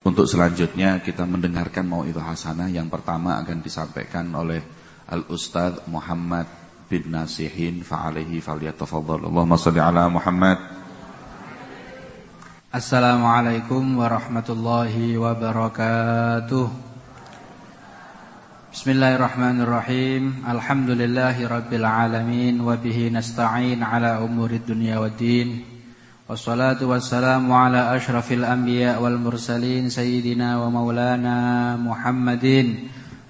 Untuk selanjutnya kita mendengarkan mau itu hasanah yang pertama akan disampaikan oleh Al-Ustaz Muhammad bin Nasihin fa'alaihi falyatafadhal. Allahumma salli ala Muhammad. Assalamualaikum warahmatullahi wabarakatuh. Bismillahirrahmanirrahim. Alhamdulillahi rabbil alamin wa bihi nasta'in ala umurid dunya waddin. والصلاة والسلام على أشرف الأنبياء والمرسلين سيدنا ومولانا محمد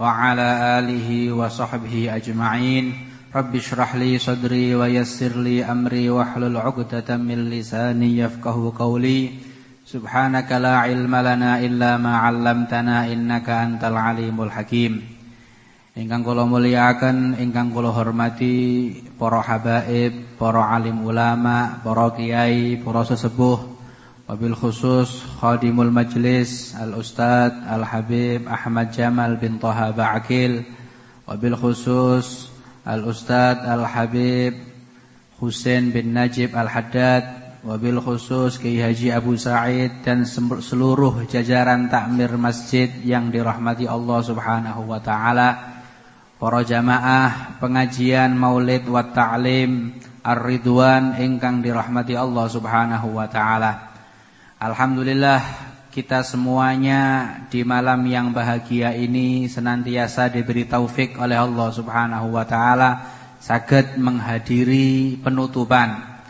وعلى آله وصحبه أجمعين. رب اشرح لي صدري ويسر لي أمري واحلل عقدة من لساني يفقه قولي. سبحانك لا علم لنا إلا ما علمتنا إنك أنت العليم الحكيم. Ingkang kula mulyakaken, ingkang kula hormati para habaib, para alim ulama, para kiai, para sesepuh, wabil khusus khadimul majlis Al Ustad Al Habib Ahmad Jamal bin Thaha Ba'akil, wabil khusus Al Ustad Al Habib Husain bin Najib Al Haddad, wabil khusus Kiai Haji Abu Sa'id dan seluruh jajaran takmir masjid yang dirahmati Allah Subhanahu wa taala para jamaah pengajian Maulid wa Ta'lim Ar-Ridwan ingkang dirahmati Allah Subhanahu wa taala. Alhamdulillah kita semuanya di malam yang bahagia ini senantiasa diberi taufik oleh Allah Subhanahu wa taala saged menghadiri penutupan.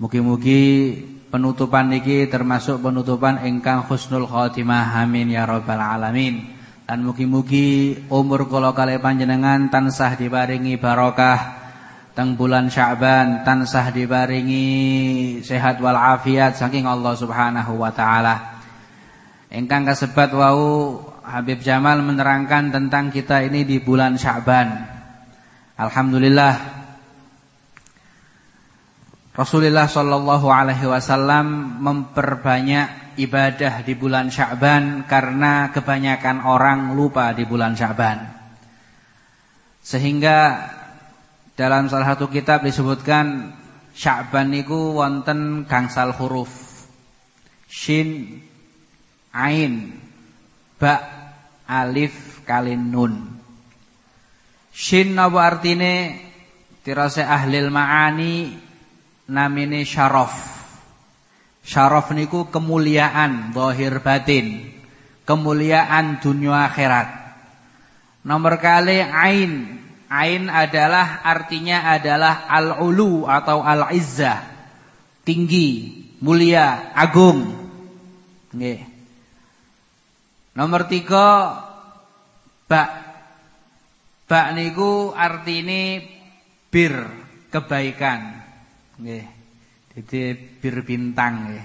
Mugi-mugi penutupan niki termasuk penutupan ingkang husnul khotimah amin ya rabbal alamin. Dan mugi-mugi umur kula kali panjenengan tansah dibaringi barokah teng bulan Sya'ban tansah dibaringi sehat wal afiat saking Allah Subhanahu wa taala. Engkang kasebat wau Habib Jamal menerangkan tentang kita ini di bulan Sya'ban. Alhamdulillah Rasulullah sallallahu alaihi wasallam memperbanyak ibadah di bulan Sya'ban karena kebanyakan orang lupa di bulan Sya'ban. Sehingga dalam salah satu kitab disebutkan Sya'ban niku wonten gangsal huruf. Shin, Ain, Ba, Alif, kalin Nun. Shin napa artine tirase ahlil ma'ani namine syaraf. Syaraf niku kemuliaan zahir batin, kemuliaan dunia akhirat. Nomor kali ain. Ain adalah artinya adalah al-ulu atau al-izzah. Tinggi, mulia, agung. Nggih. Nomor tiga bak. Bak niku artine bir, kebaikan. Nggih. Jadi bir bintang ya.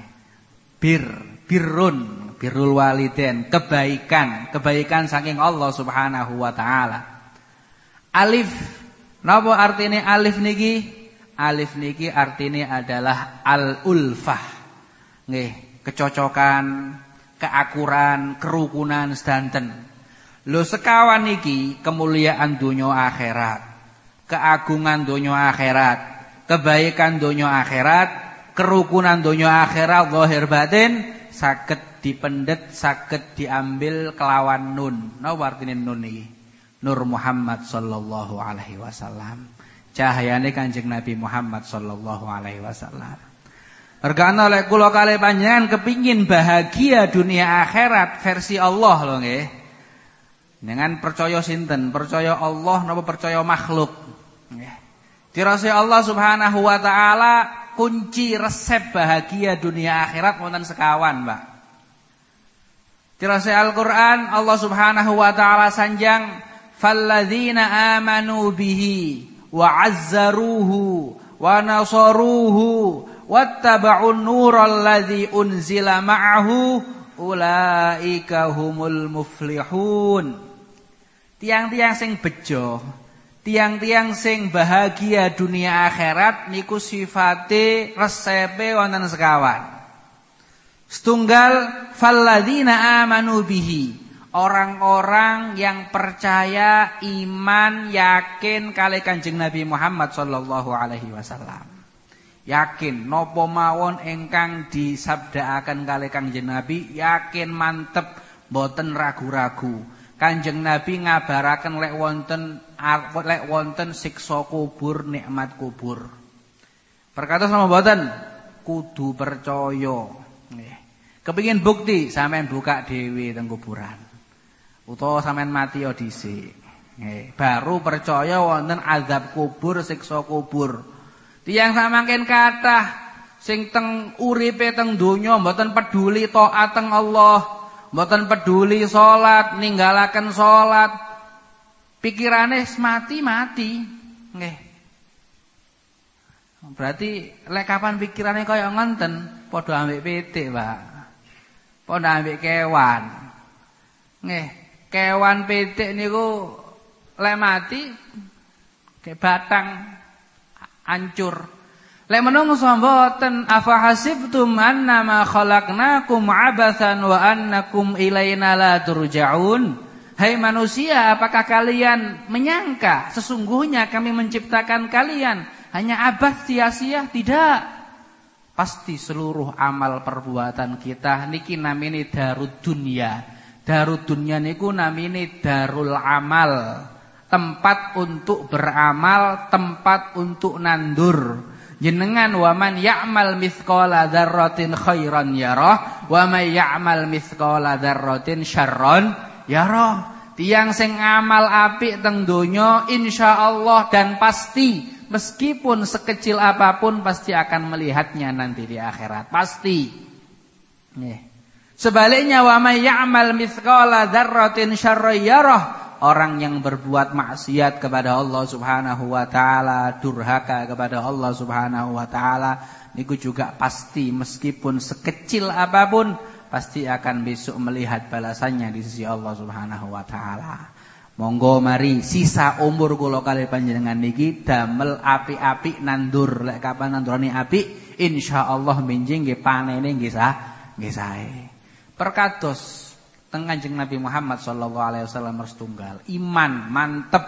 Bir, birun, birrul waliden, kebaikan, kebaikan saking Allah Subhanahu wa taala. Alif, napa artinya alif niki? Alif niki artinya adalah al-ulfah. Nggih, kecocokan, keakuran, kerukunan sedanten. Lho sekawan niki kemuliaan dunia akhirat, keagungan dunia akhirat kebaikan dunia akhirat, kerukunan dunia akhirat zahir batin saged dipendet, saged diambil kelawan nun. Napa artine nun iki? Nur Muhammad sallallahu alaihi wasallam. Cahayane Kanjeng Nabi Muhammad sallallahu alaihi wasallam. Regana oleh kula kali panjenengan kepingin bahagia dunia akhirat versi Allah lho nggih. Dengan percaya sinten? Percaya Allah napa percaya makhluk? Nggih. Dirasa Allah Subhanahu wa taala kunci resep bahagia dunia akhirat wonten sekawan, Mbak. Dirasa Al-Qur'an Allah Subhanahu wa taala sanjang falladzina amanu bihi wa azzaruhu wa nasaruhu wattaba'un nural ladzi unzila ma'ahu ulaika humul muflihun. Tiang-tiang sing bejo tiang-tiang sing bahagia dunia akhirat niku sifate resepe wonten sekawan. Setunggal falladzina amanu bihi. Orang-orang yang percaya, iman, yakin kali Kanjeng Nabi Muhammad sallallahu alaihi wasallam. Yakin nopo mawon ingkang disabdaaken kali Kanjeng Nabi yakin mantep boten ragu-ragu. Kanjeng Nabi ngabaraken lek wonten lek wonten siksa kubur nikmat kubur. Perkatos sama boten kudu percaya. Nggih. Kepingin bukti sampean buka dhewe teng kuburan. Utawa sampean mati ya dhisik. Baru percaya wonten azab kubur, siksa kubur. Tiang samangken kathah sing teng uripe teng donya mboten peduli taat teng Allah, mboten peduli salat, ninggalaken salat. Pikirane mati-mati. Nggih. Berarti lek kapan pikirane kaya ngoten, padha ambek pitik, Pak. Padha ambek kewan. Nggih, kewan pitik niku lek mati ke batang hancur. Lek menungso mboten afa hasibtum annama khalaqnakum abathan wa annakum ilaina la turja'un. Hai manusia, apakah kalian menyangka sesungguhnya kami menciptakan kalian hanya abad sia-sia? Tidak. Pasti seluruh amal perbuatan kita niki namine darud dunya. Darud dunya niku namine darul amal tempat untuk beramal, tempat untuk nandur. Jenengan waman ya'mal mithqala dzarratin khairan yarah wa may ya'mal mithqala dzarratin syarran yarah. Tiang sing amal apik teng donya insyaallah dan pasti meskipun sekecil apa pun pasti akan melihatnya nanti di akhirat. Pasti. Nih. Sebaliknya wa may ya'mal mithqala dzarratin syarran orang yang berbuat maksiat kepada Allah Subhanahu wa taala, durhaka kepada Allah Subhanahu wa taala, niku juga pasti meskipun sekecil apa pun pasti akan besok melihat balasannya di sisi Allah Subhanahu wa taala. Monggo mari sisa umur kula kali panjenengan niki damel api-api nandur. Lek kapan nandurane api, insyaallah minjing nggih panene nggih sah, nggih sae. Perkados teng Kanjeng Nabi Muhammad sallallahu alaihi wasallam tunggal. Iman mantep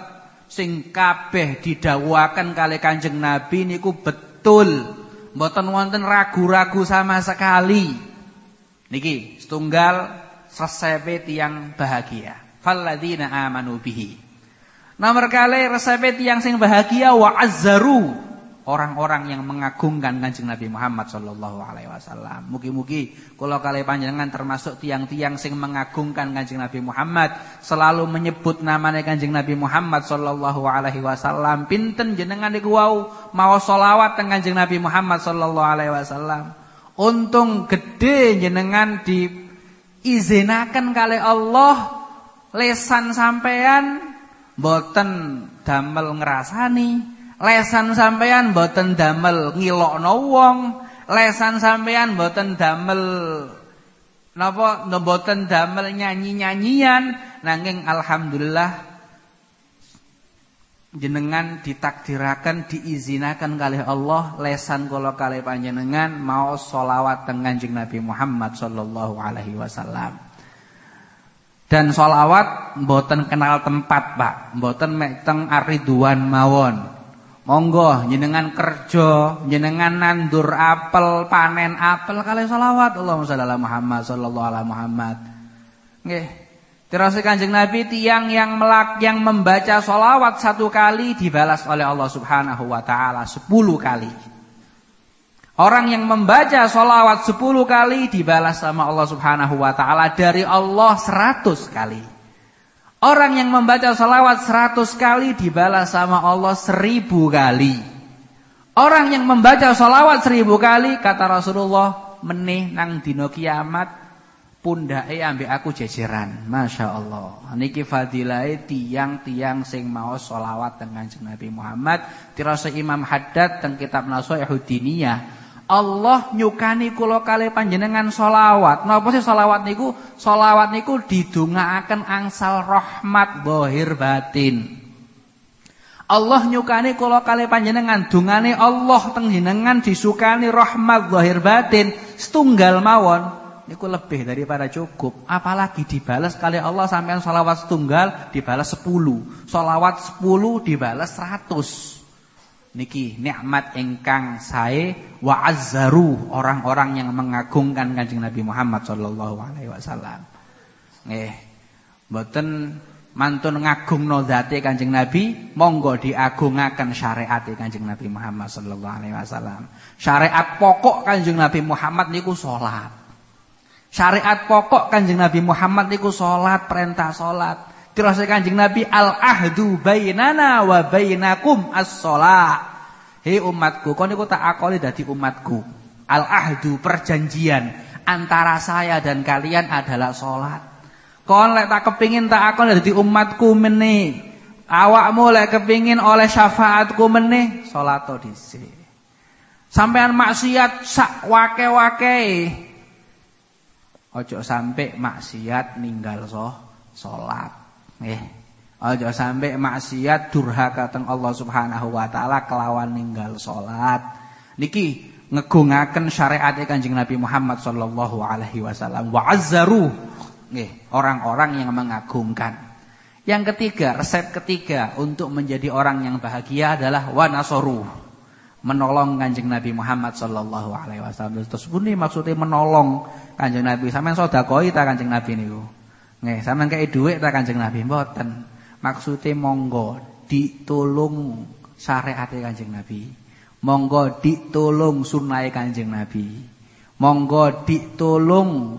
sing kabeh kali Kanjeng Nabi niku betul. Mboten wonten ragu-ragu sama sekali. Niki setunggal resepe tiang bahagia. Falladzina amanu bihi. Nomor kali resepe tiang sing bahagia wa azzaru orang-orang yang mengagungkan Kanjeng Nabi Muhammad sallallahu alaihi wasallam. Mugi-mugi kula kali panjenengan termasuk tiang-tiang sing mengagungkan Kanjeng Nabi Muhammad, selalu menyebut namanya Kanjeng Nabi Muhammad sallallahu alaihi wasallam. Pinten jenengan niku wau maos selawat teng Kanjeng Nabi Muhammad sallallahu alaihi wasallam. Untung gede jenengan diizinaken kali Allah lesan sampean boten damel ngrasani. Lesan sampean boten damel ngilokno wong, lesan sampean boten damel napa boten damel nyanyi-nyanyian, nanging alhamdulillah jenengan ditakdirakan diizinakan kali Allah lesan kula kali panjenengan mau solawat teng Kanjeng Nabi Muhammad sallallahu alaihi wasallam. Dan solawat mboten kenal tempat, Pak. Mboten mek teng Ariduan mawon. Monggo jenengan kerja, jenengan nandur apel, panen apel kali selawat Allahumma shalli ala Muhammad sallallahu alaihi Muhammad. Nggih. Terus Kanjeng Nabi tiang yang melak yang membaca solawat satu kali dibalas oleh Allah Subhanahu wa taala sepuluh kali. Orang yang membaca solawat sepuluh kali dibalas sama Allah Subhanahu wa taala dari Allah seratus kali. Orang yang membaca salawat seratus kali dibalas sama Allah seribu kali. Orang yang membaca salawat seribu kali kata Rasulullah meneh nang dino kiamat pundake ambek aku jejeran. Masya Allah. Niki fadilai tiang-tiang sing mau salawat dengan Nabi Muhammad. Tirasa Imam Haddad teng kitab Diniyah Allah nyukani kula kali panjenengan solawat. Napa sih solawat niku? Solawat niku didongaaken angsal rahmat zahir batin. Allah nyukani kula kali panjenengan dungane Allah teng jenengan disukani rahmat zahir batin setunggal mawon niku lebih daripada cukup. Apalagi dibalas kali Allah sampean solawat setunggal dibalas sepuluh, solawat sepuluh dibalas seratus. niki nikmat ingkang sae wa azzaru orang-orang yang mengagungkan Kanjeng Nabi Muhammad sallallahu alaihi wasallam. Mboten mantun ngagungno zate Kanjeng Nabi, monggo diagungaken syariat Kanjeng Nabi Muhammad sallallahu alaihi wasallam. Syariat pokok Kanjeng Nabi Muhammad niku salat. Syariat pokok Kanjeng Nabi Muhammad niku salat, perintah salat. Terus Kanjeng Nabi al-ahdu bainana wa bainakum as-shalah. Hei umatku, kau niku tak akoli dadi umatku. Al-ahdu perjanjian antara saya dan kalian adalah salat. Kon lek tak kepingin tak akon dadi umatku meneh. Awakmu lek kepingin oleh syafaatku meneh salat dhisik. Sampean maksiat sak wake-wake. Ojo sampai maksiat ninggal so salat. Nggih. Aja sampai maksiat durhaka teng Allah Subhanahu wa taala kelawan ninggal salat. Niki ngegungaken syariat Kanjeng Nabi Muhammad sallallahu alaihi wasallam wa azzaru nggih orang-orang yang mengagungkan. Yang ketiga, resep ketiga untuk menjadi orang yang bahagia adalah wa nasoru. Menolong Kanjeng Nabi Muhammad sallallahu alaihi wasallam. Terus pundi maksudnya menolong Kanjeng Nabi? Sampeyan sedekah ta Kanjeng Nabi niku? Nggih, sampean kei dhuwit ta Kanjeng Nabi mboten. Maksude monggo ditulung syariat Kanjeng Nabi. Monggo ditulung sunnah Kanjeng Nabi. Monggo ditulung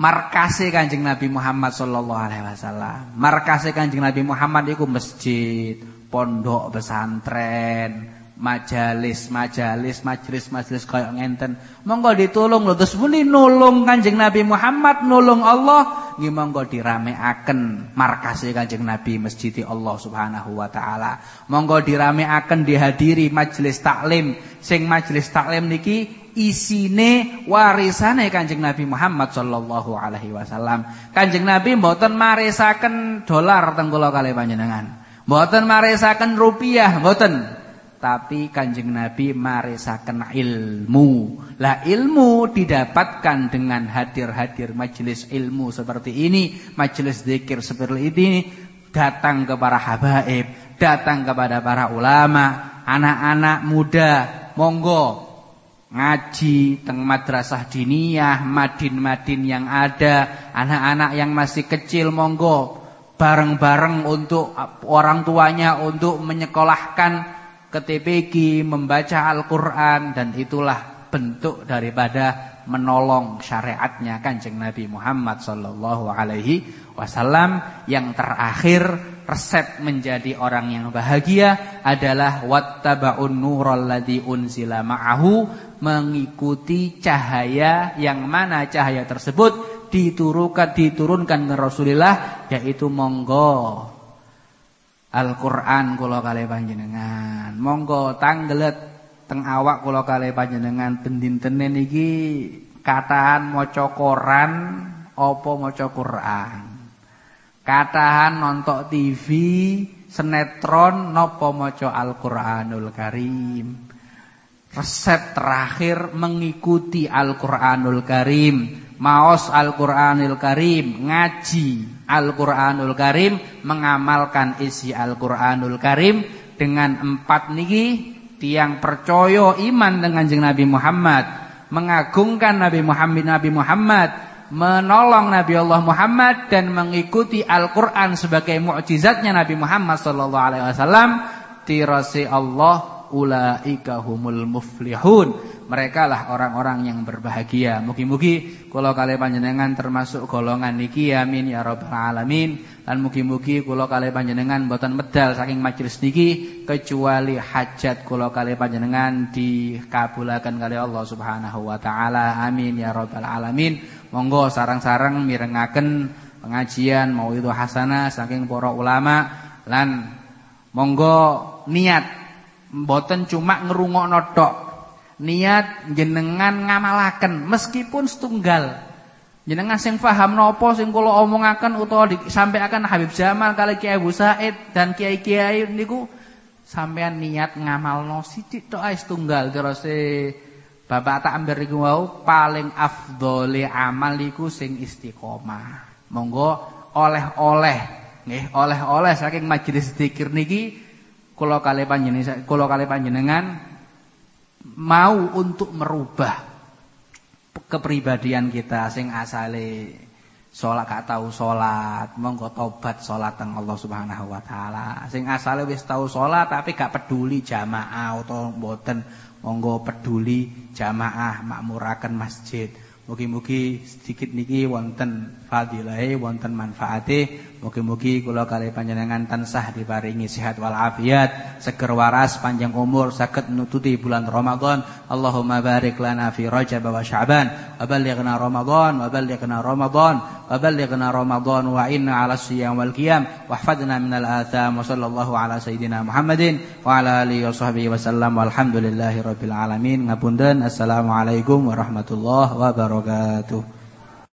markase Kanjeng Nabi Muhammad sallallahu alaihi wasallam. Markase Kanjeng Nabi Muhammad iku masjid, pondok pesantren, majalis, majalis, majelis, majelis kaya ngenten. Monggo ditulung lho terus muni nulung Kanjeng Nabi Muhammad, nulung Allah, nggih monggo dirameaken markase Kanjeng Nabi Masjid Allah Subhanahu wa taala. Monggo dirameaken dihadiri majelis taklim. Sing majelis taklim niki isine warisane Kanjeng Nabi Muhammad sallallahu alaihi wasallam. Kanjeng Nabi mboten marisaken dolar teng kula kalih panjenengan. Mboten marisaken rupiah, mboten tapi kanjeng Nabi marisakan ilmu. Lah ilmu didapatkan dengan hadir-hadir majelis ilmu seperti ini, majelis zikir seperti ini, datang kepada habaib, datang kepada para ulama, anak-anak muda, monggo ngaji teng madrasah diniyah, madin-madin yang ada, anak-anak yang masih kecil monggo bareng-bareng untuk orang tuanya untuk menyekolahkan ke TPG, membaca Al-Quran dan itulah bentuk daripada menolong syariatnya kanjeng Nabi Muhammad Wasallam. Yang terakhir resep menjadi orang yang bahagia adalah wattaba'un nuralladzi unzila ma'ahu mengikuti cahaya yang mana cahaya tersebut diturunkan diturunkan ke Rasulullah yaitu monggo Al-Qur'an kula kalih panjenengan. Monggo tanggelet teng awak kula kalih panjenengan bendintene iki katahan maca koran apa maca Qur'an. Katahan nonton TV, sinetron napa maca Al-Qur'anul Karim. Resep terakhir mengikuti Al-Qur'anul Karim, maos Al-Qur'anul Karim, ngaji Al-Qur'anul Karim, mengamalkan isi Al-Qur'anul Karim dengan empat niki tiang percaya iman dengan jeng Nabi Muhammad, mengagungkan Nabi Muhammad Nabi Muhammad, menolong Nabi Allah Muhammad dan mengikuti Al-Qur'an sebagai mukjizatnya Nabi Muhammad sallallahu alaihi Allah ulaika humul muflihun mereka lah orang-orang yang berbahagia. Mugi-mugi kula kali panjenengan termasuk golongan niki amin ya rabbal alamin. Lan mugi-mugi kula kali panjenengan mboten medal saking majelis niki kecuali hajat kula kali panjenengan dikabulaken kali Allah Subhanahu wa taala. Amin ya rabbal alamin. Monggo sarang-sarang mirengaken pengajian mau itu hasanah saking para ulama lan monggo niat mboten cuma ngrungokno tok niat jenengan ngamalaken meskipun setunggal. Jenengan sing paham nopo sing kula omongaken utawa disampaikan Habib Jamal kali Kiai Abu Said dan kiai-kiai niku sampean niat ngamalno sithik tok ae setunggal. Terus Bapak tak ambil iku wau paling afdhole amal iku sing istiqomah. Monggo oleh-oleh nggih oleh-oleh saking majelis zikir niki kula kali panjenengan kula kali panjenengan mau untuk merubah kepribadian kita sing asale salat gak tau salat monggo tobat salat teng Allah Subhanahu wa taala. Sing asale wis tau salat tapi gak peduli jamaah utawa mboten monggo peduli jamaah makmuraken masjid mugi-mugi sedikit niki wonten fadilahe wonten manfaate. Mugi-mugi kula kali panjenengan tansah diparingi sehat wal afiat seger waras panjang umur saged nututi bulan Ramadan. Allahumma barik lana fi Rajab wa Sya'ban wa ballighna Ramadan wa ballighna Ramadan inna 'ala siyam wal qiyam wahfadna minal atham wa sallallahu ala sayidina Muhammadin wa ala alihi wa sahbihi wasallam walhamdulillahi rabbil alamin ngapunten. Assalamualaikum warahmatullahi wabarakatuh